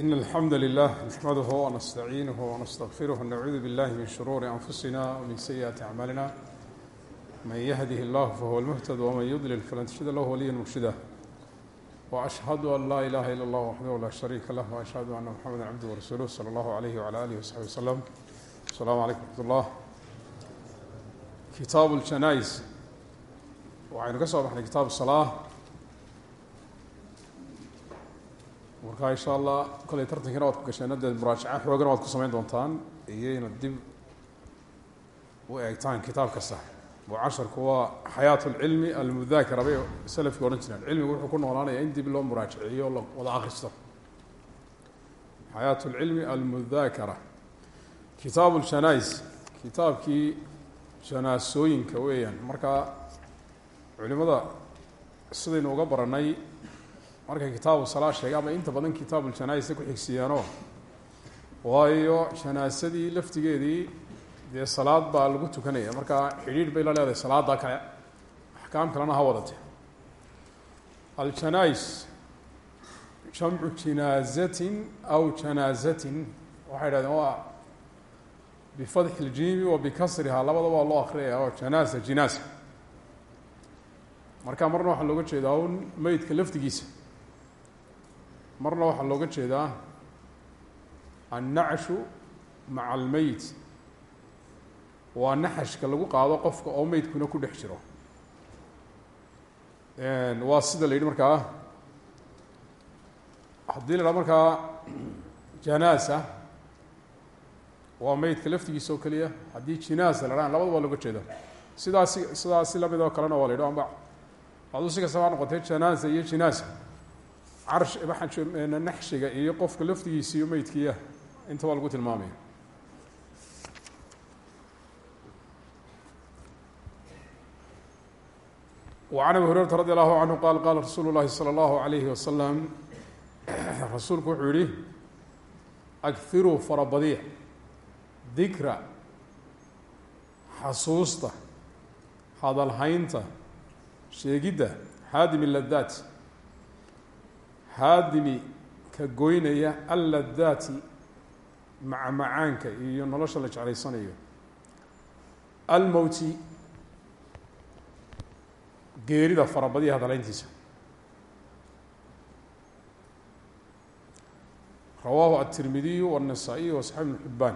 إن الحمد لله نحمده ونستعينه ونستغفره ونعوذ بالله من شرور أنفسنا ومن سيئات أعمالنا من يهده الله فهو المهتد ومن يضلل فلن تجد له وليا مرشدا وأشهد أن لا إله إلا الله وحده لا شريك له وأشهد أن محمدا عبده ورسوله صلى الله عليه وعلى آله وصحبه وسلم السلام عليكم ورحمة الله كتاب الجنائز وعين قصة كتاب الصلاة marka insha allah koley tartankiina waad ku gasheen dee muraajaca xoogan waad ku samayn doontaan iyo inaad dib u eegtaan kitaabka sax. Oo casharku waa xayaat lcilmi almudaakara bay salafki odhan jireen. Cilmigu wuxuu ku noolaanaya in dib loo muraajiciyo la wada akristo xayaat lcilmi almudaakara. Kitaabu ljanais kitaabkii janaasooyinka weeyaan. Marka culimada sidaynu uga barannay markay kitaabu salaa sheega ama inta badan kitaabuljanaisa ku xigsiyaanoo waayo janaasadii laftigeedii dee salaad baa lagu tukanaya. Markaa xidhiidh bay la leedahay salaada kale. Axkaam kalena ha wadate. Aljanais jamcu jinaazatin aw janaazatin waxay idhahdeen waa bifadxi اljimi wa bikasrihaa labadaba waa loo akriyaya oo janaasa jinaasa marka marna waxaa looga jeedaa un meydka laftigiisa marna waxaa looga jeedaa annacshu maca almeyt waa naxashka lagu qaado qofka oo meydkuna ku dhex jiro. Waa sida la yidhi markaa haddii la dhaha janaasa waa meydka laftigiisa oo keliya haddii jinaasa la dhahan labada waa looga jeeda sidaasi sidaasi la mid oo kalena waa la yidhi amba aduu si kastaba ha noqotee janaasa iyo jinaasa naxshiga iyo qofka laftigiisa iyo meydkiiya inta waa lagu tilmaamaya وعn abi هureyrata radي الlahu عanهu qal qala rasuulu الlahi slى الlahu عalayhi wasalam rasuulku wuxuu yihi أghiruu farabadiya dikra xasuusta hadalhaynta sheegidda haadimi ladaat haadimi ka goynaya alladaati macmacaanka iyo nolosha la jeclaysanayo almowti geerida farabadiya hadalhayntiisa rawaahu aلtirmidiyu wالnasaa-iy wasaxib ibn xibaan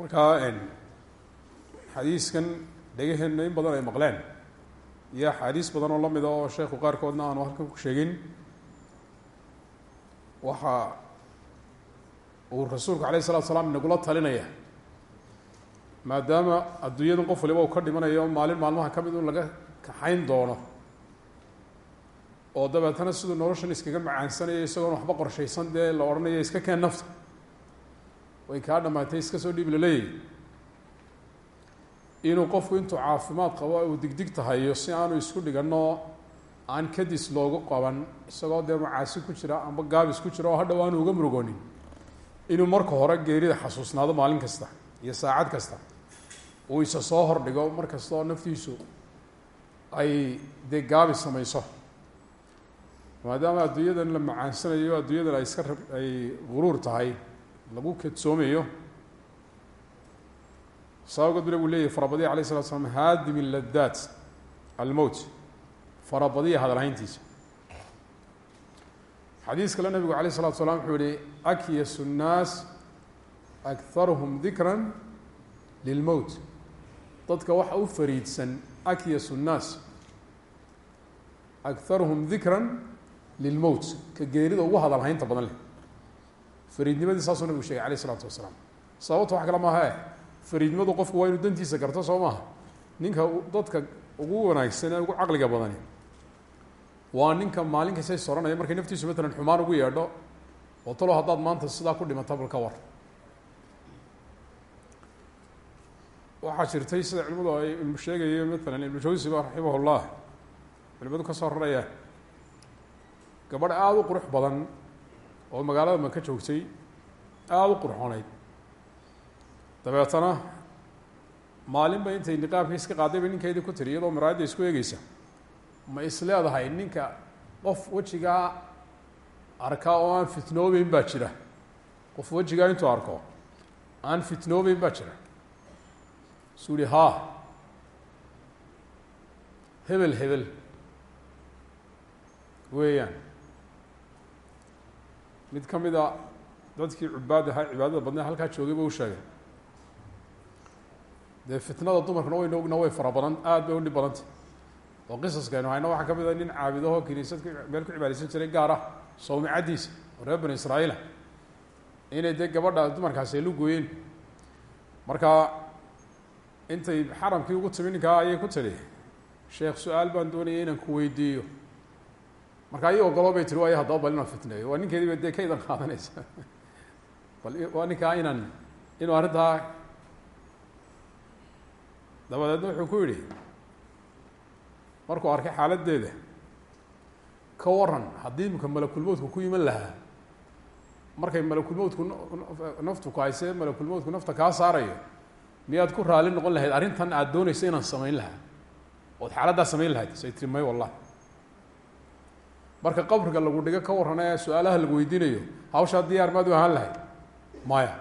markaa xadiiskan dhegaheenna in badan ay maqleen. Iyo axaadiis badan oo lamida oo sheekhu qaarkoodna aanu halkan ku sheegin. Waxa uu rasuulku alayh الsalatu salaam inagula talinaya maadaama adduunyadan qof waliba uu ka dhimanayo maalin maalmaha ka mid un laga kaxayn doono. Oo dabeetana siduu noloshan iskaga macaansanayo isagoon waxba qorshaysan dee la odhanayo iska keen nafta way kaa dhamaatay iska soo dhiib laleeyahy inuu qofku intuu caafimaad qabo uu digdig tahayo si aanu isku dhiganno aan kadis loogu qaban isagoo dee macaasi ku jira amba gaabis ku jira oo hadhow aanu uga murugoonin. Inuu marka hore geerida xasuusnaado maalin kasta iyo saacad kasta. Uu isa soo hordhigo mar kasta oo naftiisu ay dee gaabis samayso. Maadaama adduunyadan la macaansanayo adduunyadan ay iska ay guruur tahay lagu kadsoomayo sababgood bile buu leeyahy farabadiya alayh salatu slam haadimi ladaat almowt farabadiya hadalhayntiisa xadiis kale nabigu alayh الsalatu salam wuxuu yihi akyas الnaas akharuhum dikra lilmowt dadka waxa u fariidsan akyas الnaas akharuhum dikra lilmowt ka geerida ugu hadalhaynta badan leh fariidnimadii saasuu nabigu shegay alayh isalaatu wasalaam. Sababta wax kale maaha e fariidnimadu qofku waa inuu dantiisa garto soo maaha. Ninka dadka ugu wanaagsan ee ugu caqliga badani waa ninka maalin kastay soranaya markay naftiisu matalan xumaan ugu yeedho oo talo haddaad maanta sidaa ku dhimata bal ka war. Waxaa jirtay sida culimadu ay ilmu sheegayo matalan ibnu jawsiba raximah llah culimadu ka soo raraya gabadh aada u qurux badan oo magaalada maka joogtay aada u qurxooneyd. Dabeetana maalinba intay niqaabkii iska qaadayba ninkeedii ku tiri iyadoo maraayadda isku eegeysa ma is leedahay ninka qof wejigaa arkaa oo aan fitnoobeyn baa jira? Qof wejigaa intuu arko aan fitnoobeyn baa jira? Isuu yihi haa. Hebel hebel. Weeyaan mid ka mid a dadkii cubaad ahaa cibaadada badnaa halkaa joogay ba u sheegay. Dee fitnada dumarkana waynu ogna way fara badan aad bay u dhib badantay. Oo qisaskaynu hayno waxaa ka mid a nin caabidahoo kiniisad meel ku cibaadeysan jiray gaar ah sawmicaddiisa oo reer bani israa'iila inay dee gabadha dumarkaasi ay lu gooyeen. Marka intay xaramkii ugu timi ninkaa ayay ku tidhi sheekh su'aal baan doonaya inaan ku weydiiyo markaa ii ogoloo bay tiri waay haddaba bal inaan fitneeyo waa ninkeediiba dee ka idan qaadanaysa. Bal waa ninkaa inaan inuu arrintaa dabadeedna wuxuu ku yidhi markuu arkay xaaladdeeda ka waran haddii imika malakulmowtku ku iman lahaa markay malakulmowtku naftu ku haysee malakulmowtku nafta kaa saarayo miyaad ku raali noqon lahayd arrintan aada doonaysa inaan samayn lahaa? Ood xaaladdaa samayn lahayd? Say tiri may wallahi marka qabriga lagu dhigo ka warran ee su'aalaha lagu weydiinayo hawshaa diyaar maad ahaan lahayd maya.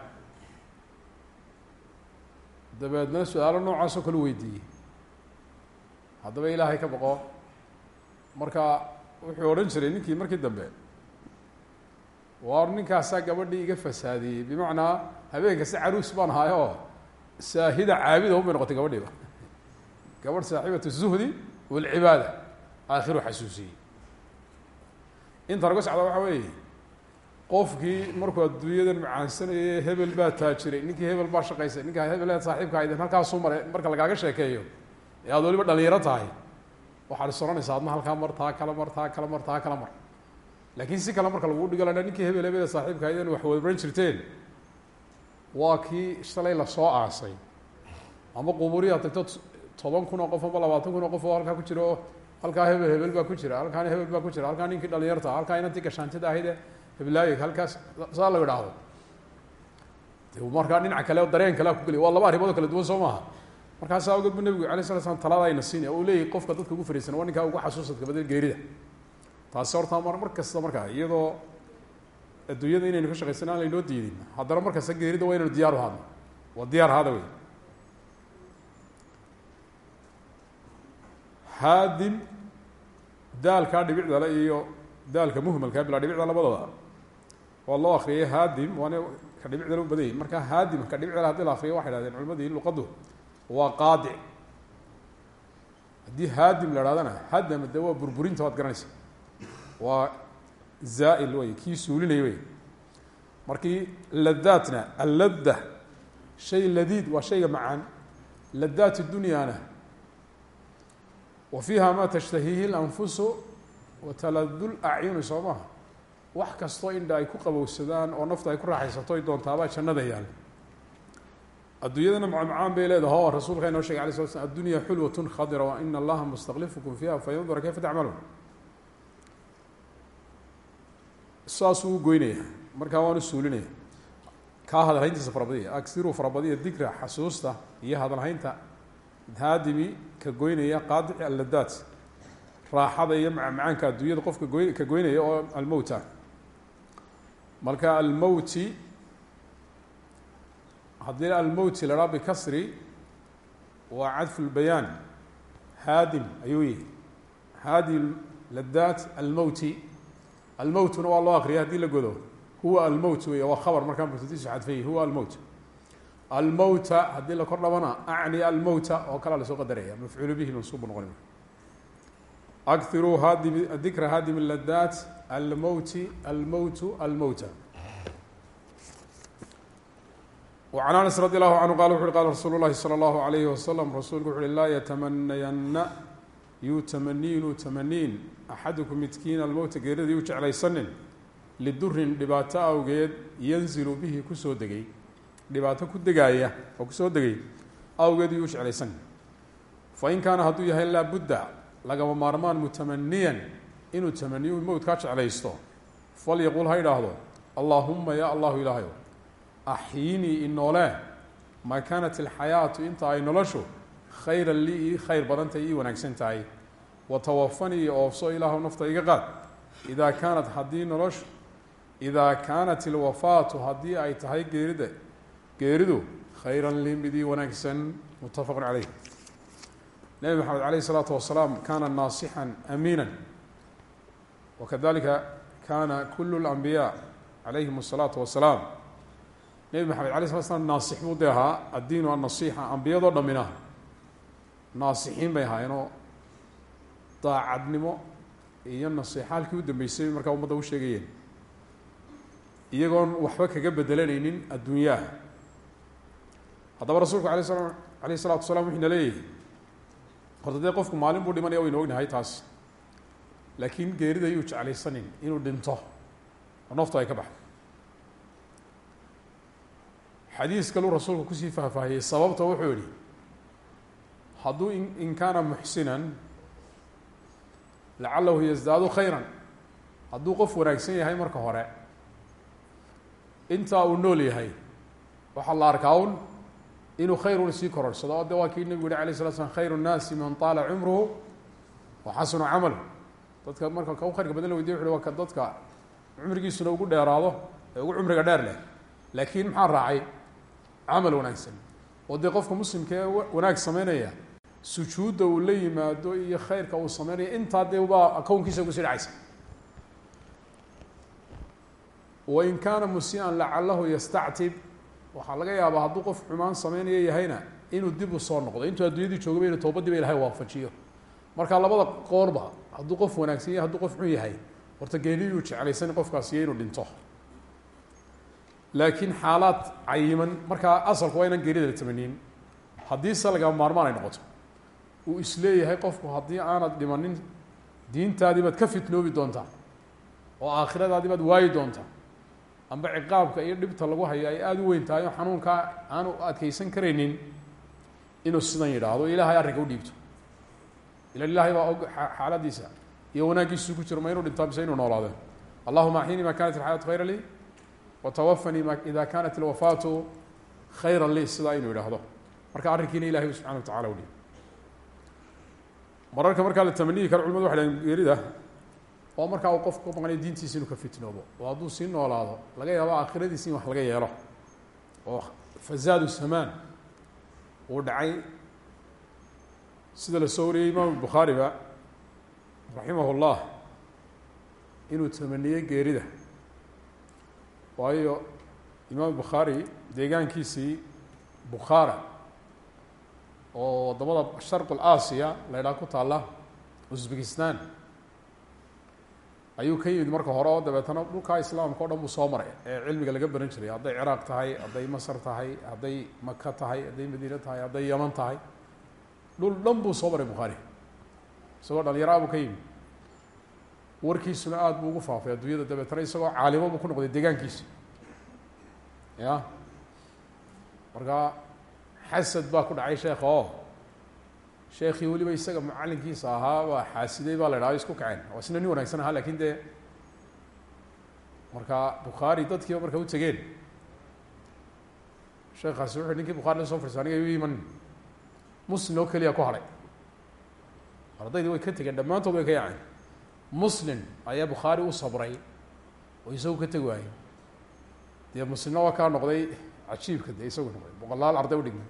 Dabeedna su'aalo noocaasoo kale weydiiyey. Haddaba ilaahay ka baqo. Marka wuxuu odhan jiray ninkii markii dambe waar ninkaasaa gabadhii iga fasaadiyey? Bimacnaa habeenka si caruus baan ahaay oo saahida caabida un bay noqotay gabadhiiba. Gabadh saaxibatu zuhdi walcibaada aakhiru xasuusiyey inta laga socda waxa weeye qofkii markuu adduunyadan macaansanayay hebel baa taajiray ninkii hebel baa shaqaysay ninkaa hebel saaxiibka aydin halkaasuu maray marka lagaaga sheekeeyo ee aad waliba dhalinyaro tahay. Waxaad is ohanaysaa adna halkaa mar taa kala mar taa kala mar taa kala mar. Laakiin si kale marka lagu dhigo ninkii hebel hebel saaxiibka aydin wax wadbaran jirteen. Waa kii shalay la soo aasay. Ama quburiyaa tagto toban kun oo qof ama labaatan kun oo qof oo ku jira halkaa hebel hebel baa ku jira halkaana hebel baa ku jira halkaa ninkii dhalinyarta halkaa inantii gashaantida ahayde heblaayo halkaas saa la idhaahdo markaa dhinaca kale dareen kalea ku geliya waa laba arrimood oo kala duwan soo maaha. Markaasa awgeed bu nebigu alay sala slam talaada ayna siinaya uu leeyahy qofka dadka ugu fariisan waa ninkaa ugu xasuusadka badan geerida. Taasi horta mar mar kasta markaa iyadoo adduunyada inaynu ka shaqaysan aan laynoo diidin haddana mar geerida waa inaynu diyaar u hadno waa diyaar hada wey haadim daalkaa dhibicdale iyo daalka muhmalkaa bilaa dhibicda labadooda. Waa loo akriyay haadim waana ka dhibicdale u badanyay marka haadim ka dhibicdale haddii la akriyo waxay hahdeen culimadii luqaddu waa qaadic haddii haadim la hahdana hadama de burburinta waad garanaysa. Waa zaa-il wey kii suulinaya wey markii ladaatna alladda shay ladiid waa shayga macaan. Ladaat dunyaana wa fiiha ma tashtahiihi اlanfusu wataladu lacyuni soo maha wax kastoo indha ay ku qabowsadaan oo nafta ay ku raaxaysato ay doontaabaa jannada yaal. Adduunyadana macmacaan bay leedaha o rasuulka inoo shegay ala sla slam addunya xulwat khadira wa ina allaha mustaklifukum fiiha fayandura kayfa tacmaluun saasuu u goynaya markaa waanu suulinaya kaa iyo hadalhaynta haadimi ka goynaya qaadici alladaat raaxada iyo macmacaanka adduunyada qofka goy ka goynaya oo almowta. Marka almowti haddii almowti la dhaa bikasri waa cadfu lbayaan haadim ayuu yihi haadi ladaat almowti. Almowtuna waa loo akriya haddii la godo. Huwa almowt wey waa khabar markaa mutadiisu xadfayy huwa almowt almowta haddii la kor dhabana acni almowta oo kalaa lasoo qadaraya mafcuulu bihi mansuubu noqon akiruu hadim dikra hadim ladaat almowti almowtu almowta وعn aنس radي الlaه عanهu qala wuxu uhi qala rasuul الlahi slى الlaه عalayه waslم rasuulku wuxu uhi laa yatamanayana yuu tamaniinuu tamaniin axadukum midkiin almowta geerida yuu jeclaysanin lidurin dhibaato awgeed yanzilu bihi kusoo degay dhibaato ku degaaya oo ku soo degay awgeed yuu jeclaysanin fain kaana hadduu yahay laabudda lagama maarmaan mutamaniyan inuu tamaniyu mowtkaa jeclaysto falyaqul ha idhaahdo allaahuma ya allahu ilaahayo axyinii inoole maa kaanat alxayaatu inta ay noloshu khayran lii ii khayr badan ii wanaagsan tahay. Watawafanii iyo oofso ilaahu nafta iga qaad. Idaa kaanat haddii noloshu idaa kaanat ilwafaatu haddii ay tahay geerida geeridu khayran lii mid ii wanaagsan muttafaqun caleyh nebi maxamed aleyh isalaatu wasalaam kaana naasixan amiina wakadalika kaana kulu اlanbiyaa calayhim الsalaatu wasalaam nebi maxamed alay slat slam naasix buu dee ahaa addiinu annasixa ambiyadoo dhamina naasixiin bay ahaayeenoo daacadnimo iyo nasixa halkii u dambeysay markaa ummadda u sheegayeen iyagoon waxba kaga bedelanaynin adduunyaha haddaba rasuulku alay slam alayh الsalatu wasalaam wuxuu ina leeyahay horta qofku maalin buu dhimanaya waynu ognahay taas laakiin geerida yuu jeclaysanin inuu dhinto oo naftu ay ka baxdo. Xadiis kaluu rasuulku ku sii faahfaahiyey sababta wuxuu yihi hadduu in kaana muxsinan lacalahu yasdaadu khayran. Hadduu qof wanaagsan yahay marka hore intaa uu nool yahay waxaa la arkaa un inuu khayrun sii kororsado. O de waa kii nebigu yihi alay slat slam khayru nnaasi man taala cumruhu wa xasanu camal dadka marka ka u khayrka badan la weydiy wuxu ka dadka cumrigiisuna ugu dheeraado ee ugu cumriga dheer leh. Laakiin maxaa raacay? Camal wanaagsan. Oo dee qofka muslimka ee wanaag sameynaya sujuudda uu la yimaado iyo khayrka uu sameynaya intaa dee baa kownkiisa ku sii dhacaysa. Wain kaana musii'an lacalahu yastactib waxaa laga yaabaa hadduu qof xumaan sameynaya yahayna inuu dib u soo noqdo. Intuu adduunyadii joogaba inu toobadiiba ilahay waafajiyo. Marka labada qoorba hadduu qof wanaagsan yahay hadduu qof xun yahay horta geeliyuu jeclaysan qofkaas iyo inuu dhinto. Laakiin xaalaad cayiman markaa asalku waa inaan geerida la tamaniyin haddii se lagama maarmaan ay noqoto uu is leeyahay qofku haddii aanad dhimanin diintaadii baad ka fitnoobi doontaa oo aakhiradaadii baad waayi doontaa amba ciqaabka iyo dhibta lagu hayo ay aada u weyn tahay oo xanuunkaa aanu adkeysan karaynin inuu sidan yidhaahdo ilaahay arrinka u dhiibto. Ila ilaahay baa og xaaladiisa iyo wanaaggiisu ku jiro ma inuu dhintaa mise inuu noolaado. Allahuma axyinii ma kanat alxayaatu khayra lii watawafanii ma ida kanat alwafaatu khayra lii sidaa inuu yidhaahdo. Marka arrinkiina ilahay subxana wa tacala u dhiib mararka markaa la tamaniyi karo culimadu waxay dhahen geerida oo markaa uu qofku ka maqnayo diintiisa inuu ka fitnoobo. Oo hadduu sii noolaado laga yaabo aakhiradiisi in wax laga yeelo. Oo fazaadu samaan uu dhacay. Sida la soo wariyey imaam bukhaariba raximah llah inuu tamaniyey geerida. Waayo imaam bukhaari deegaankiisii bukhaara oo waddamada sharq alaasiya la ydhaha ku taalla uzbekistan ayuu ka yimid marka hore oo dabeetana dhulkaa islaamka o dhan buu soo maray. Ee cilmiga laga baran jiray hadday ciraaq tahay hadday masar tahay hadday maka tahay hadday madiine tahay hadday yaman tahay. Dhul dhan buu soo maray bukhaari isagoo dhalinyaraha buu ka yimid. Warkiisuna aada buu ugu faafay adduunyada dabeetana isagoo caalimo buu ku noqday deegaankiisa ya markaa xasad baa ku dhacay sheekha oo sheekii weliba isaga mucalinkiisa ahaa waa xaasiday baa la idhaha isku kaceen. Waa isna nin wanaagsan ahaa laakiin dee marka bukhaari dadkiiba marka u tegeen. Sheekaasi wuxu ninkii bukhari la soo fariisa aniga u iman. Muslim oo keliya ku hadhay. Ardaydii way ka tegeen dhammaantood way ka yaaceen muslim ayaa bukhaari u sabray oo isagu ka tegi waayey. Dee muslimna waa kaa noqday cajiibka dee isagu noqday. Boqolaal arday u dhigmay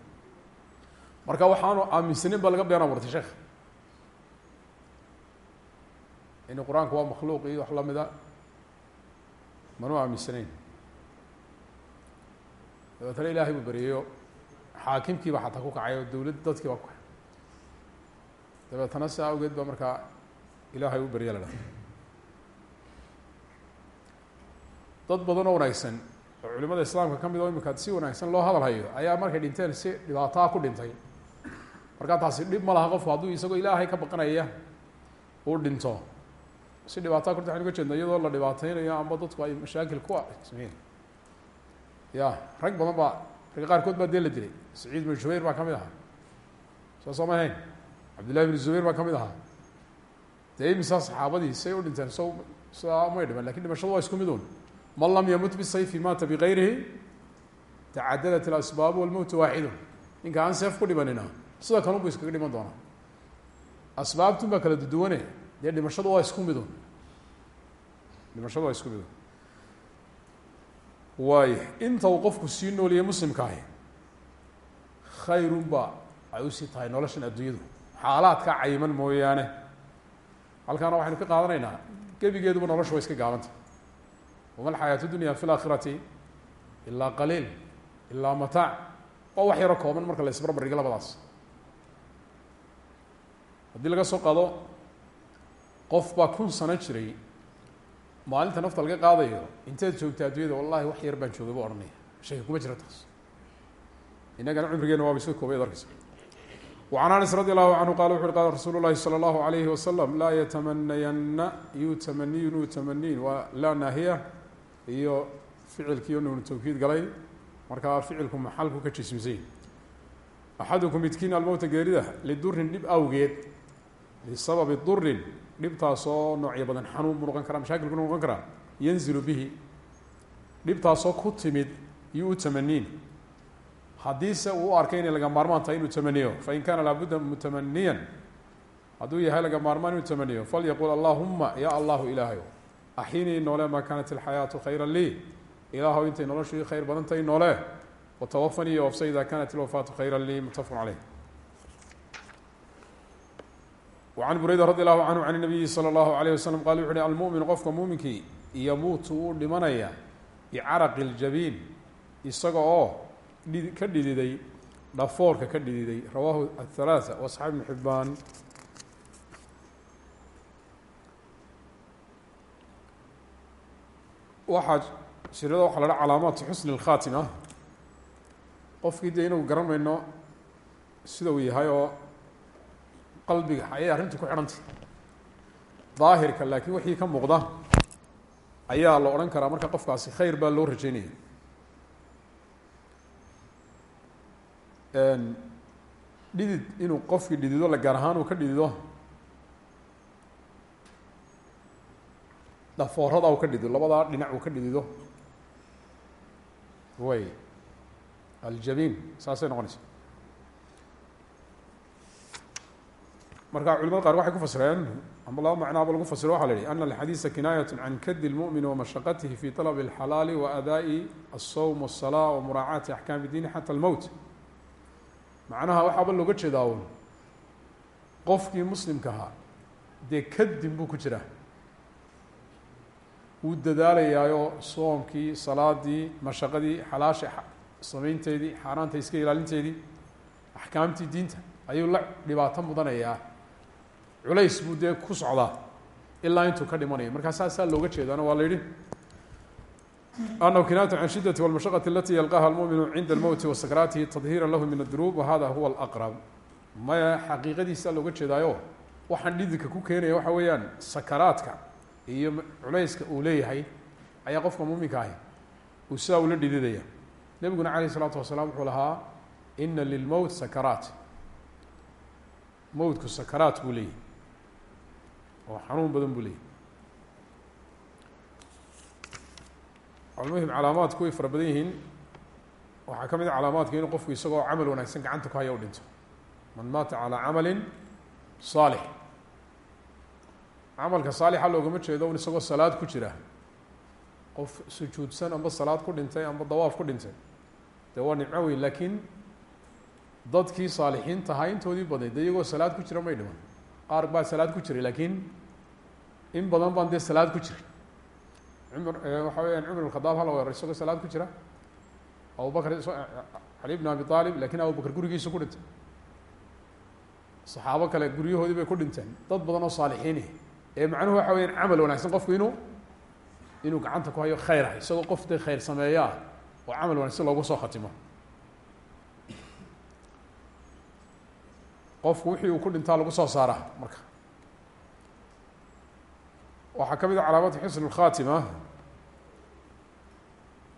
marka waxaanu aaminsanin ba laga been abuurtay sheekh in qur'aanku waa makhluuq iyo wax lamida manu aaminsanayn. Dabeetana ilaahay buu beriyeyo xaakimkiiba xataa ku kacay oo dawladd dadkii baa ku kacay. Dabeetana sidaa awgeed baa markaa ilaahay u berye la dad badan oo wanaagsan oo culimada islaamka ka mid oo imika si wanaagsan loo hadal hayo ayaa markay dhinteen si dhibaataa ku dhintay markaa taasi dhib ma laha qofku hadduu isagoo ilaahay ka baqanaya uu dhinto. Si dhibaataa dhinta waxan uga jeedna iyadoo la dhibaateynayo amba dadku ay mashaakil ku sameyn ya rag badan baa ragga qaarkood baa dee la dilay. Saciid bin jubayr baa ka mid ahaa. Soo soo ma ahayn? Cabdillahi bin zubayr baa ka mid ahaa. Dee imisaa saxaabadii say u dhinteen? So sidaa may dhiman laakiin dhimashadu waa isku mid un man lam yamut bisayfi maata bigayrihi tacadadat ilasbaab walmowtu waaxidun. Ninka aan seef ku dhimanina sida kalun bu iskaga dhiman doonaa. Asbaabtun baa kala duduwane dee dhimashadu waa isku midun dhimashadu waa isku midun waay inta uu qofku sii nooliye muslimka ahi khayrun ba ay u sii tahay noloshan adduunyadu. Xaalaadka cayiman mooyaane. Halkaana waxaynu ka qaadanaynaa gebigeeduba noloshu way iska gaabanta wama alxayaatu dunya fi laakhirati ilaa qaliil ilaa mataac. Waa wax yaro kooban marka la isbarbardhigo labadaas haddii laga soo qaado qof baa kun sano jiray maalinta nafta laga qaadayo inteed joogta addunyada wallahi wax yar baan joogay bu odhanaya shaki kuma jira taas innagana cumrigeena waaba iska koobay ad arkeysa وعن أنس رضي الله عنه qال وxu ui qال رsuuل الlahi صلى الله عليه وسلم laa yتmنayana yu tmniy nu tmniin waa laa naahiya iyo ficilkiiyo nuunu tawkiid galay markaa ficilku maxalku ka jismsany أxadكم midkiin almowta geerida lidurin dhib awgeed lisababi durin dhibtaasoo noocyo badan xanuun buu noqon karaa mashaakil ku noqon karaa yanzilu bihi dhibtaasoo ku timid yu u tamaniin haddiise uu u arkay inay laga maarmaan tahay inuu tamaniyo fain kaana laabudda mutamaniyan hadduu yahay laga maarmaan inuu tamaniyo falyaqul allahuma ya allahu ilaahayo axinii noole maa kaanat ilxayaatu khayra lii ilaahow intay noloshii khayr badan tahay noole watawafanii iyo ofsa ida kanat ilwafaatu khayra lii mutafaqun caleyh wacan bureyda radi allahu canhu can nabiyi sala allahu alayh wasalam qala wuxu uhi almumin qofka muuminkii yamuutu wuu dhimanaya bicaraqi ljabiin isaga oo ka dhididay dhafoorka ka dhididay rawahu athalaatha wasaxabi ibnu xibbaan waxaa shirada waxa la dha calaamaatu xusni اlkhaatima qofkii dee inuu garanayno sida uu yahay oo qalbiga ayay arrintu ku xidhantay daahirka laakiin wixii ka muuqda ayaa la odhan karaa marka qofkaasi khayr baa loo rajeynaya dhidid inuu qofkii dhidido la gaar ahaan uu ka dhidido dhafoorada uu ka dhidido labadaa dhinac uu ka dhidido way aljabiin saasay noqonaysa marka culimada qaar waxay ku fasireen ama laba macnaaba lagu fasiro waxa la yihi ana alxadiisa kinaayat can kadi اlmuؤmin wamashaqatihi fi طalb اlxalaali waadaaءi الsawm والsalaa wamuraacaati axkaam اdiini xata اlmowt macnaha waxaaba looga jeedaa un qofkii muslimka ahaa dee kadib buu ku jiraa wuu dadaalayaayo soomkii salaadii mashaqadii xalaasha samaynteedii xaaraanta iska ilaalinteedii axkaamtii diinta ayuu la dhibaato mudanayaa culays buu dee ku socdaa ilaa intuu ka dhimanaya markaa saasaa looga jeedaana waa la yihi أنه kinاية عن شhiدة والمشhقة التي يلقاها المؤمن عinda الموت وسكراaتihi تطهيرا له من الذنوب وhذا هو الأقرب maya xaqiiqadiisa looga jeedaayo waxaan dhididka ku keenaya waxa weeyaan sakaraadka iyo culayska uu leeyahay ayaa qofka muminka ahi uu sidaa ula dhididaya nebiguna عalيه الصلاaةu وaسلام wuxuu lahaa إna للmوت sakراat mowtku sakaraat buu leeyahy oo xanuun badan buu leeyahy almuhim calaamaadku way fara badan yihiin. Waxaa ka mid a calaamaadka inuu qofku isagoo camal wanaagsan gacanta ku haya u dhinto. Man maata calaa camalin saalix. Camalka saalixa loogama jeedo un isagoo salaad ku jira. Qof sujuudsan amba salaad ku dhintay amba dawaaf ku dhintay. Dee waa nimco weyn laakiin dadkii saalixiinta ahaa intoodii badnayd dee iyagoo salaad ku jira may dhiman. Qaar baa salaad ku jiray laakiin in badan baan dee salaad ku jiray. Cumar waxa weyaan cumar ibn khadaab hala weerar isagoo salaad ku jira. Abubakr cali bn abi aalib laakiin abubakr gurigiisu ku dhintay. Saxaabo kale guryahoodii bay ku dhinteen. Dad badan oo saalixiini ee macnuhu waxa weyaan camal wanaagsan qofku inuu inuu gacanta ku hayo khayr ah isagoo qof dee khayr sameeyaa oo camal wanaagsan loogu soo khatimo. Qofku wixii uu ku dhintaa lagu soo saaraa marka waxaa ka mid a calaamatu xusn اlkhatima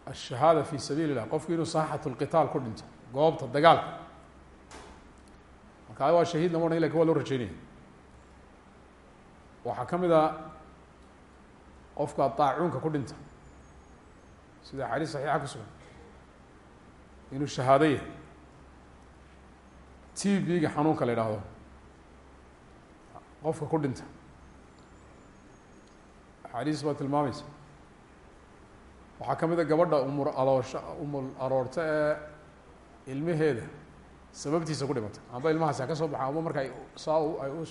الshahaada fi sabiil الlah qofku inuu saaxat اlqitaal ku dhinto goobta dagaalka marka waa shahiid lama odhan lakin waa loo rajeynaya waxaa ka mid a qofka daacuunka ku dhinta sida xadiis saxiixa ku sugan inuu shahaado yahay t b-ga xanuunka la idhaahdo qofka ku dhinta axaadiis baa tilmaamaysa. Waxaa ka mid gabadha umur aloosha umul aroorta ee ilmaheeda sababtiisa ku dhimatay. Amba ilmahaasi ha ka soo baxa amba marka saa ay u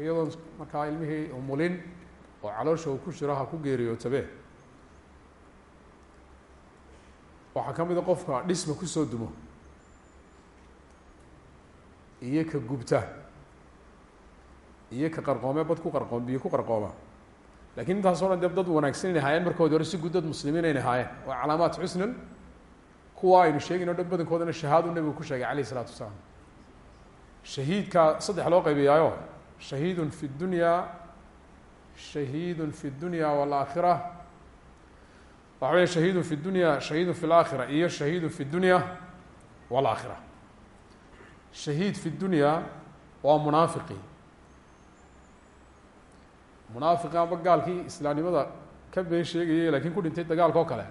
iyadoon markaa ilmihii umulin oo caloosha uu ku jiro ha ku geeriyootabe waxaa ka mid qofka dhisma ku soo dumo iyo ka gubta iyo ka qarqoome bad ku qarqoom biyo ku qarqooma laakiin intaasoo dhan de dad wanaagsan inay haayeen markoodi hore si guud dad muslimiin aynay haayeen waa calaamaat xusnan. Kuwa aynu sheegayno dhan badankoodana shahaadu nebigu ku sheegay alayh isalaatu wasalaam. Shahiidka saddex loo qaybiyaayo. Shahiidun fi dunya shahiidun fi dunya waalaakhira waxa weya shahiidun fi dunya shahiidun fi laakhira iyo shahiidun fi dunya waalaakhira shahiid fi dunya waa munaafiqi munaafiqi amba gaalkii islaamnimada ka been sheegayay laakiin ku dhintay dagaalka oo kale.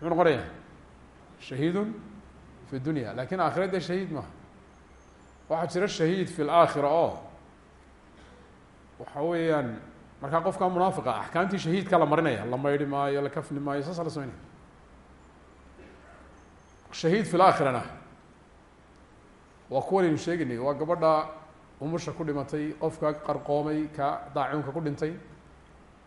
Muxuu noqonaya shahiidun fi dunya. Lakin aakhira dee shahiid maha waxaa jira shahiid fi laakhira oo waxa weeyaan markaa qofka munaafiqa axkaamtii shahiidka la marinaya la maydhi maayo la kafni maayo saasa la sameynaya shahiid fi laakhirana waa kuwan aynu sheegaynay waa gabadha umusha ku dhimatay qofka qarqoomay ka daacuunka ku dhintay.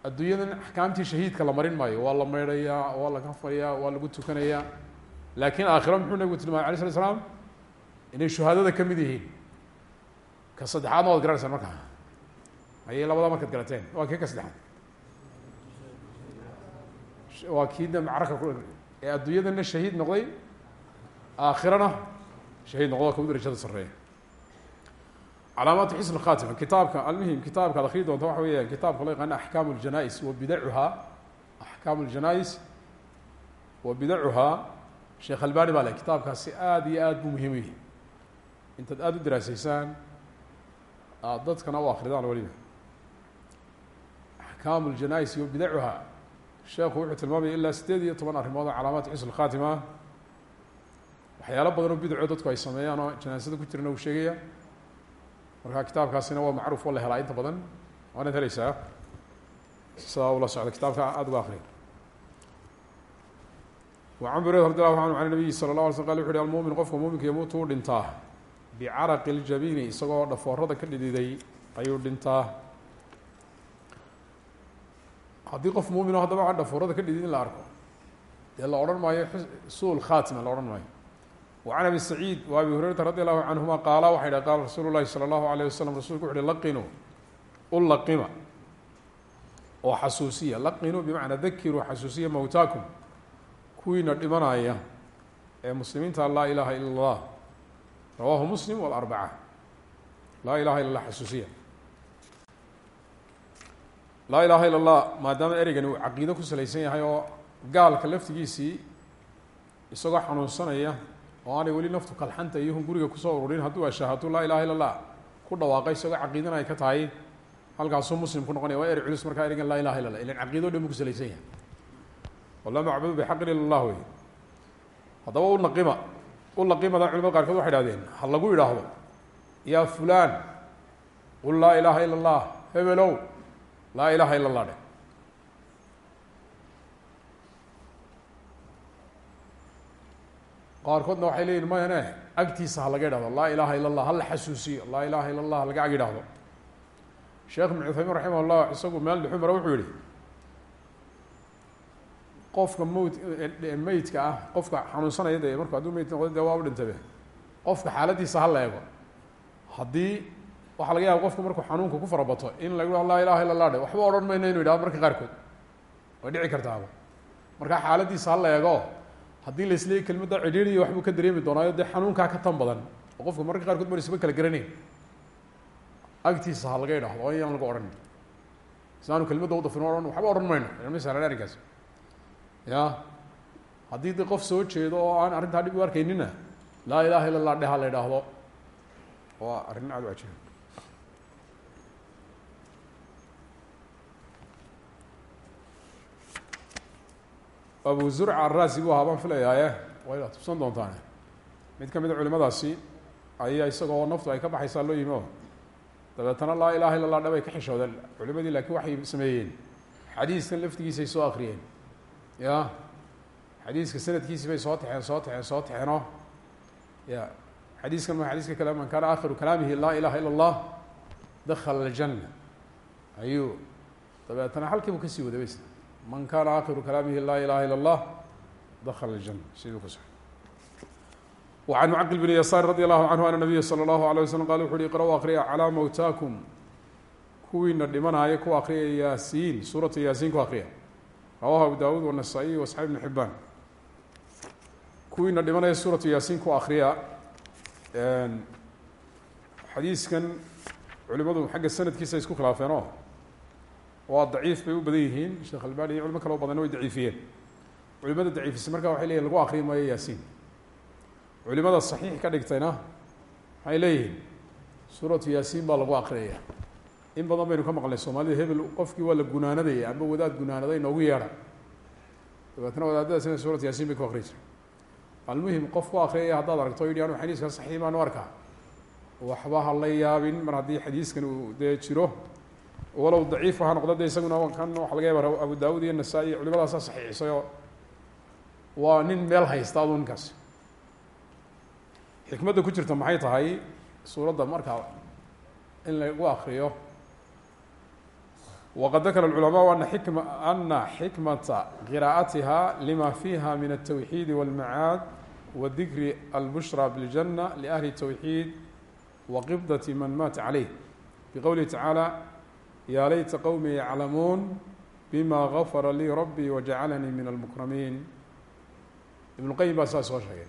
Adduunyadan axkaamtii shahiidka la marin maayo. Waa la maydhayaa waa la kafayaa waa lagu tukanayaa laakiin aakhira muxuu nabigu tilmaamay alay slat slaam inay shuhaadada ka mid yihiin. Ka saddexaadna waad garanaysaan markaa ayay labadaa markaad garateen. Waa kii ka saddexaad? Waa kii de macraka ku ee adduunyadana shahiid noqday aakhirana shahiid noqdo ka u darajada sareeya calaamaatu xusn khatima kitaabka almuhim kitaabka ad akrii doonta waxa weya kitaabka loo yaqaana axkaamu ljanais wa bidacuhaa axkaamu ljanais wa bidacuhaa sheekh albani baa le kitaabkaasi aada iyo aad buu muhiim u yahay intaad aada u daraaseysaan aad dadkana u akridaan weliba axkaamu ljanais wa bidacuhaa sheekhu wuxuu tilmaamaya ilaa sideed iyo toban arrimood oo calaamaat marka kitaabkaasina waa macruuf oo la helaa inta badan waanaad heleysaa sidaa ula socda kitaabka aada uga akriya wacan bureed radi allahu canhu can nabiyi sala la ala sl qal wuxu uhi almumin qofka muuminka yamuutu u dhintaa bicaraqi ljabini isagoo dhafoorada ka dhididay ayuu dhintaa. Haddii qof muumin o haddaba dhafoorada ka dhidid in la arko dee la odhan maayo suul khatima la odhan maayo وعن أبي سعيid و أbي هuريرaةa رadي الlaه عanهuma qaala waxay dhh qala rasuul الlahi slى الlaهu عalيه waslم rasulku wuxu uhi laqinuu u laqima oo xasuusiya laqinuu bimacnaa dakiruu xasuusiya mowtaakum kuwiina dhimanaya ee muslimiinta laa ilaha ilا الlah rawahu muslim والأrbacة laa ilaha ila اlah xasuusiya laa ilaha ilا الlah maadaama ereygani uu caqiido ku salaysan yahay oo gaalka laftigiisii isagoo xanuunsanaya oo aanay weli naftu kalxanta iyo hun guriga ku soo ururin hadduu ashahatu laa ilaha illa allah ku dhawaaqay isagoo caqiidana ay ka tahay. Halkaasuu muslim ku noqonaya waa eri culus markaa erigan laa ilaha illa lah ilan caqiido ku salaysan yahay. Oo laa macbudu bixaqin illa allah wey haddaba u naqima u naqimada culimada qaarkood waxay hahdeen ha lagu idhaahdo yaa fulan qul laa ilaha illa allah hebelow laa ilaha illa qaarkoodna waxay leyihin mayane agtiisa ha laga idhahdo laa ilaha illa allah hala xasuusiyo. Laa ilaha illa allah laga ag idhahdo sheekh ibn cuthaymiin raximah isagu meel dhuxu wuxuu yihi qofka mowt meydka ah qofka xanuunsanaya de marku hadduu meyd noqdo de waa u dhintabe. Qofka xaaladiisa ha la eego. Haddii waxaa laga yaaba qofku markuu xanuunka ku farabato in lagu laa ilaha illa allah dhe. Waxba odhan mayno inu yidhahdo marka qaarkood. Way dhici kartaaba marka xaaladiisa ha la haddii la isleeyay kelmadda cidhiiriya waxbuu ka dareemi doonaayo dee xanuunkaa ka tan badan. Oo qofka mararka qaarkood mar isba kala garanayn. Agtiisa ha laga idhahdo oo yaan lagu odhan. Si aanu kelmadda udafin o odhan waxba odhan mayno. Ma sahlan arrinkaas. Ya? Haddii de qof soo jeedo oo aan arrintaa dhib u arkaynina laa ilaha illa allah dheh ha la idhaahdo. Waa arrin aada u cajiib abu zurca arasi buu ahaa baan filayaaye. Waa inaad tubsan doontaane mid ka mid culimadaasi ayaa isagoo naftu ay ka baxaysaa loo yimi oo dabeetana laa ilaha illa allah dhabay ka xishoodeen. Culimadii laakiin waxay sameeyeen. Xadiiskan laftigiisay soo akriyeen ya? Xadiiska sanadkiisi bay soo taxeen soo taxeen soo taxeenoo ya? Xadiiskan ma xadiiska kale man kaana akhiru kalaamihi laa ilaha ila allah dakhala aljanna. Ayuu dabeetana halkiibu ka sii waday bas man kaana akhiru kalaamihi laa ilaha ila allah dakhala aljanna siduu ku soxay وعن معqل بن يسار رضي الله عنه أن النبي صلى الله عليه وسلم qال وxu uhi اقرأوا أkriya عlى mوtاكم kuwiina dhimanaya ku akriya yaasiin suuraةu yaasiin ku akriya rawahu abu dawud والنasائي وaصxaab بن xibaan kuwiina dhimanaya suuraةu yaasiin ku akriya xadiiskan culimadu xagga sanadkiisa isku khilaafeenoo waa daciif bay u badan yihiin. Sheekh albani iyo culimo kaloo badanna way daciifiyeen. Culimada daciifisay marka waxay leyihin lagu akriyi maayo yaasiin. Culimada saxiix ka dhigtayna waxay leeyihiin suuratu yaasiin baa lagu akriyaya in badan baynu ka maqlay soomaalida hebel qofkii waa la gunaanadaya amba wadaad gunaanaday noogu yeedha. Dabeetna wadaadadaasina suuratu yaasiin bay ku jira almuhim qof ku akriyaya haddaad aragto o yidhi anu xadiiskan saxiix baanu waxba ha yaabin mar haddii xadiiskan uu dee walow daciif ha noqdo de isaguna kan waxa laga yaaba abu daawud iyo nasaa-i iyo culimadaasaa saxiixisay oo waa nin meel haysta adu ninkaas xikmadda ku jirta maxay tahay suuradda markaa in lagu akriyo waqad dakara الculamaء ana xikma ana xikmata qira'atiha lima fiha min التwxiid والmacaad wa dikri albushra bاljanة liأhli التwxiid wa qibdaة man maata عalayh bqowlihi tacaalى ya layta qowmi yaclamuun bima gafara lii rabbii wajacalanii min almukramiin ibn اlqayim baa saas soo sheegay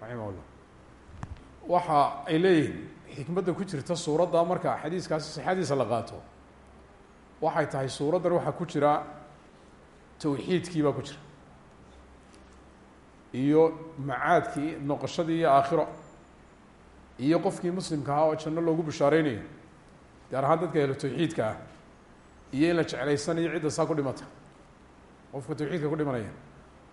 raximah اllah waxa ay leeyihiin xikmadda ku jirta suuradda marka xadiiskaasi sixadiisa la qaato waxay tahay suuraddan waxaa ku jira tawxiidkii baa ku jira iyo macaadkii noqoshadii iyo aakhiro iyo qofkii muslimka ahaa oo janno loogu bishaareynayo gaar ahaan dadka helo tawxiidka ah iyo in la jeclaysanayo cidda saa ku dhimata. Qofka tawxiidka ku dhimanaya.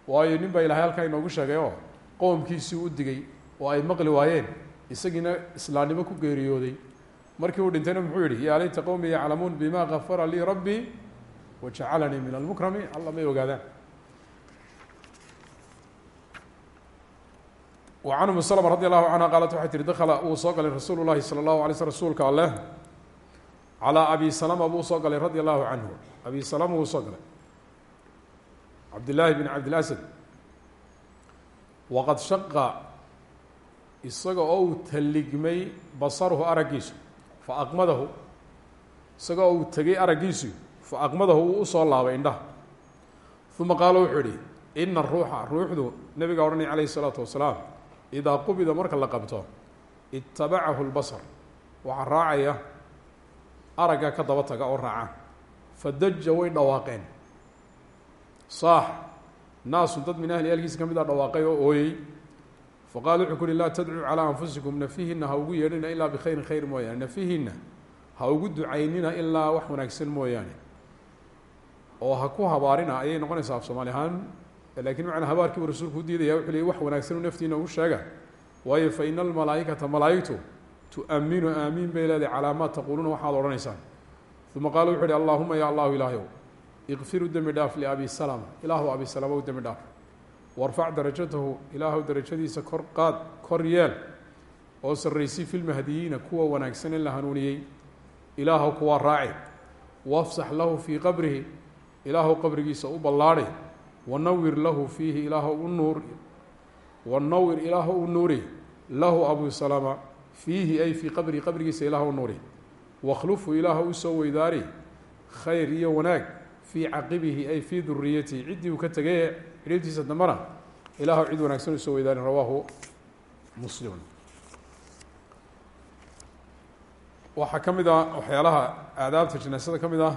Waayo nin baa ilahay halkaa inoogu sheegay oo qowmkiisii u digay oo ay maqli waayeen isagiina islaamnimo ku geeriyooday. Markii uu dhintayna muxuu yihi yaa layta qowmi yaclamuun bima gafara lii rabbii wajacalanii min almukramiin alla may ogaadaan. Wa can umi slma radi allahu canha qaalat waxay tihi dakla uu soo galay rasuulu llahi salى اllahu alay sl rasuulka aleh calىa abi salama buu soo galay radi allahu canhu. Abi salama wuu soo galay. Cabdillaahi bn cabdilasad waqad shaqa isaga oo uu taligmay basaruhu araggiisu fa aqmadahu. Isaga oo uu tegay araggiisu fa aqmadahu uu u soo laabay indhaha. Uma qaala wuxuu yihi ina ruuxa ruuxdu nabiga odhanaya calayhi isalaatu wasalaam idaa qubida marka la qabto itabacahu lbasar waxaa raacaya aragga ka daba taga oo raaca. Fadaja way dhawaaqeen. Saax naasu dad min ahli ehelkiisa ka mid a dhawaaqay oo ooyey. Faqala wuxuu ku uhi laa tadcuu calىa anfusikum nafihina ha ugu yeedhina ilaa bikhayrin khayr mooyaane. Nafihina ha ugu ducaynina ilaa wax wanaagsan mooyaane. Oo ha ku habaarina ayay noqonaysaa af soomaali ahaan. Lakin macnaa habaarkiibu rasuulku u diidaya wuxuu leey wax wanaagsan u naftiina ugu sheega. Waayo fa ina almalaa'ikata malaa'igtu tu'aminu aamiin bay leedahay calaa maa taquuluuna waxaad odhanaysaan. Uma qaala wuxu uhi allahuma ya allahu ilaahayow ikfir u dembi dhaaf liabi salama ilaahu abi salama u dembi dhaaf. Warfac darajatahu ilaahu darajadiisa kor qaad kor yeel oo sarraysi fi lmahdiyiina kuwa wanaagsan in la hanuuniyey. Ilaahu kuwaa raaci wafsax lahu fii qabrihi ilaahu qabrigiisa u ballaadhi wanawir lahu fiihi ilaahu u nuur wanawir ilaahu u nuuri lahu abu fiihi ay fii qabrihi qabrigiisa ilaahu u nuuri. Wakhlufu ilaahu u soo weydaari khayr iyo wanaag fii caqibihi ay fii duriyatihi ciddii uu ka tegay xidhiirtiisa dambena ilaahu cid wanaagsan u soo weydaarin rawaahu muslimun waxaa ka mid ah waxyaalaha aadaabta janaasada ka mid ah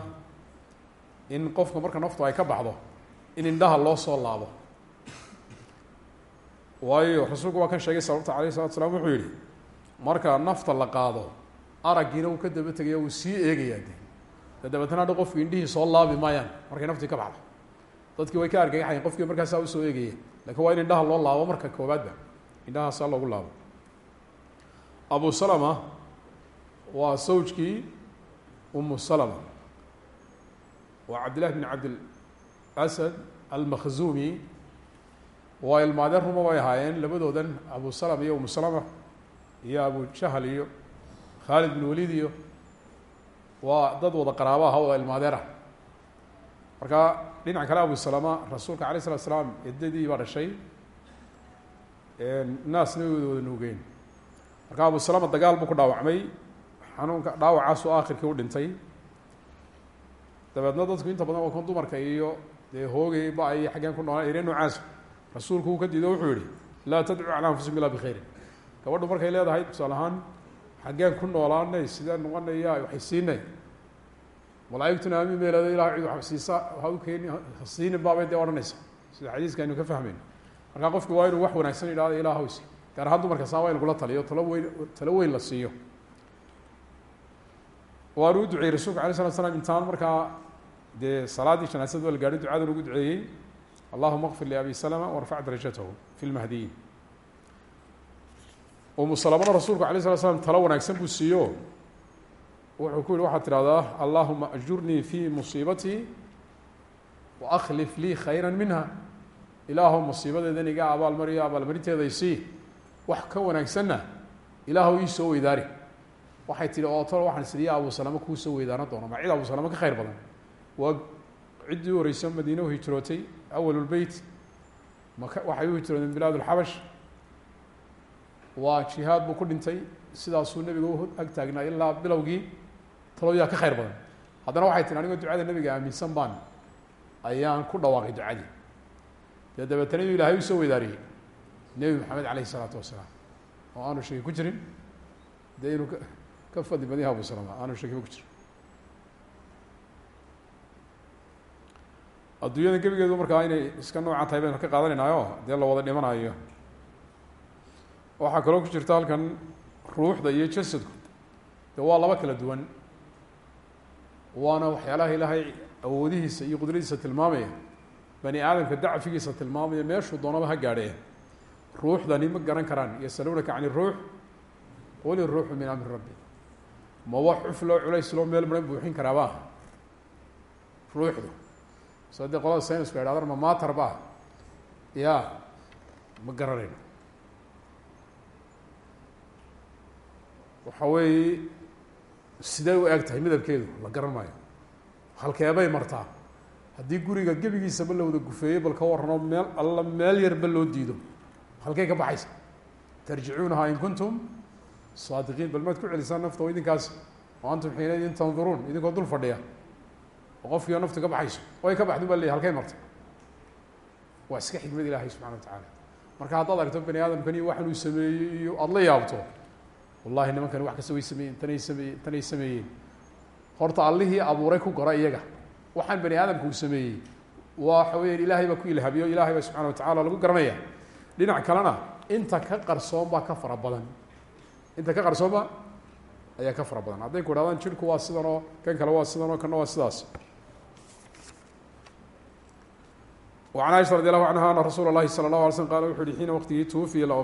in qofka marka naftu ay ka baxdo in indhaha loo soo laabo. Waayo rasuulku waa kan sheegay sababta alayh salatu slam wuxuu yihi marka nafta la qaado araggiina uu ka daba tegaya uu sii eegayaa de de dabeetna hadha qofki indhihii soo laabi maayaan markay naftii ka baxdo. Dadkii way ka argagaxayen qofkii markaasaa u soo eegaya laakiin waa in indhaha loo laabo marka koobaadba indhahaasaa loogu laabo. Abu salama waa sawjkii umu salama. Waa cabdillahi bn cabdil asad almakhzumi. Waa ilmaadeen ruma ahaayeen labadoodan abu salama iyo umu salama iyo abu jahal iyo khaalid bin walid iyo waa dad wada qaraabo aha wada ilmaadeer ah. Marka dhinaca kale abu salama rasuulka alay slat slaam eddadii baa dhashay naasna way wada nuugeen marka abu salama dagaal buu ku dhaawacmay xanuunka dhaawacaasu aakhirkii u dhintay. Dabeedna dadku inta badan waa kan dumarka iyo dee hoogay ba iyo xaggeen ku noolaa ere noocaas rasuulku uu ka diido wuxuu yihi laa tadcuu calaa anfusikum ilaa bkhayrin gabadhu markay leedahay tusaale ahaan xaggeen ku noolaanay sidee noqonaya waxay siinay. Malaaigtuna amin bay leeda ilah cid wa siisa ha u keeni hasiinin baabay dee odhanaysa sida xadiiska aynu ka fahmayno markaa qofku waa inuu wax wanaagsan yidhahdo ilaahws gaar ahaan dumarka saa waa in taliyo talo weyn talo weyn la siiyo. Waanu u duceeyey rasulka alay slat slam intaan markaa dee salaaddii janaasada la gaadhay ducadan ugu duceeyey. Allahuma kfir liabi salama warfac darajatahu fi lmahdiyiin umu salamana rasuulku alay slat slam talo wanaagsan buu siiyo. Wuxuu ku yihi waxaad tidhahdaa allahuma ajurnii fi musiibatii wa akhlif lii khayra minha. Ilaahow musiibadeedan iga abaalmariyo abaalmarinteeda isii wax ka wanaagsanna ilaahw ii soo weydaari. Waxay tihi oo talo waxaan sidiya abu salama kuu soo weydaana doono ma cid abu salama ka khayr badan. Waa ciddii horeysa madiine u hijrootay awalulbeyt maka waxay u hijroodeen bilaad ulxabash waa jihaad buu ku dhintay. Sidaasuu nebiga u ag taagnaa ilaa bilowgii talo yaa ka khayr badan. Haddana waxay tihi anigoo ducada nebiga aaminsan baan. Ayaan ku dhawaaqay ducadii. Dee dabeetana inuu ilahay u soo weydaariyey nebi maxamed aleyh isalaatu wasalaam oo aanu shaki ku jirin dee inuu ka fadli badyaha abu salama aanu shakiba ku jirin. Adduunyada gebigeedu markaa inay iska noocan tahay baynu ka qaadanaynayo dee la wada dhimanayo waxaa kaloo ku jirta halkan ruuxda iyo jasadku de waa laba kala duwan. Waana waxyaalaha ilaahay awoodihiisa iyo qudradiisa tilmaamaya. Bani aadamka dacfigiisa tilmaamaya meeshuu doonaba ha gaadhee. Ruuxdani ma garan karaan. Yasaluunaka can iruux qul iruuxu min amri rabbi. Ma wax cufloo culays loo meel maran buuxin karaaba ruuxdu. Soo qolada saynisku idhahdaan ma matar ba ya ma garanayno waxa weeye sidee u eg tahay midabkeedu? La garan maayo halkeebay martaa. Haddii guriga gebigiisaba la wada gufeeyo bal ka warranoo meel alla meel yarba loo diido. Halkey ka baxaysa? Tarjicuunaha in kuntum saadiqiin. Bal maad ku celisaan nafta oo idinkaas. O antum xiinaidin tanduruun idinkoo dul fadhiya. Oo qofkiio naftu ka baxayso. Way ka baxdun ba leyahy halkey marta? Waa iska xikmad ilaahay subxana wa tacaala. Marka haddaad argto bani aadamkan iyo waxan uu sameeyey iyo aada la yaabto wallahi nimankan wax kasta way sameeyeen tanay sameeyeen tanay sameeyeen. Horta allihii abuuray ku gora iyaga. Waxaan bani aadamku u sameeyey. Waxa weyaan ilaahay baa ku ilhabiyo ilaahay baa subxana watacala lagu garanaya. Dhinac kalena inta ka qarsoon baa ka fara badan. Inta ka qarsoonba ayaa ka fara badan. Hadday ku idhahdaan jirhku waa sidan oo kan kale waa sidan oo kanna waa sidaas. An aisha radi allahu anha ana rasuula lahi sala اllahu alay slm qala wuxu uhi xiina waqtigii tuufiya la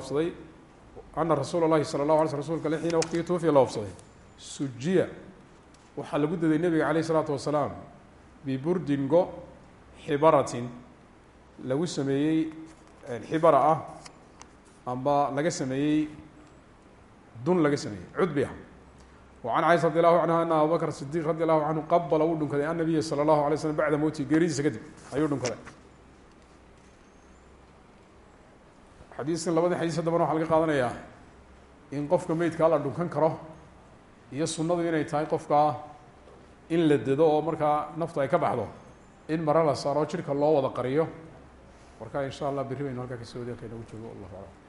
أna rasuula الlahi salى الlaه علي sl rsulka le xiina wqtigii twufiya la oofsaday sujiya waxaa lagu daday nebiga عalيه الصلاaةu وaسلاam biburdin go xibaratin lagu sameeyey xibara ah amba laga sameeyey dun laga sameeyey cudbi ah وعن caiشha رضي الlaه عنها أن abubakr الصديq radي الlaه عanهu qabla uu dhunkaday النabiya slى الlaه عليه sلم baعda mowti geeridiisa kadib ayuu dhunkaday xadiiskan labadii xadiis haddabana waxaa laga qaadanayaa in qofka meydkaa la dhunkan karo iyo sunnadu inay tahay qofkaa in la dedo oo markaa naftu ay ka baxdo in mare la saaro jirka loo wada qariyo. Marka in sha allah berri baynu halkaa ka soo wadi halka inagu joogo. Wallahu aclam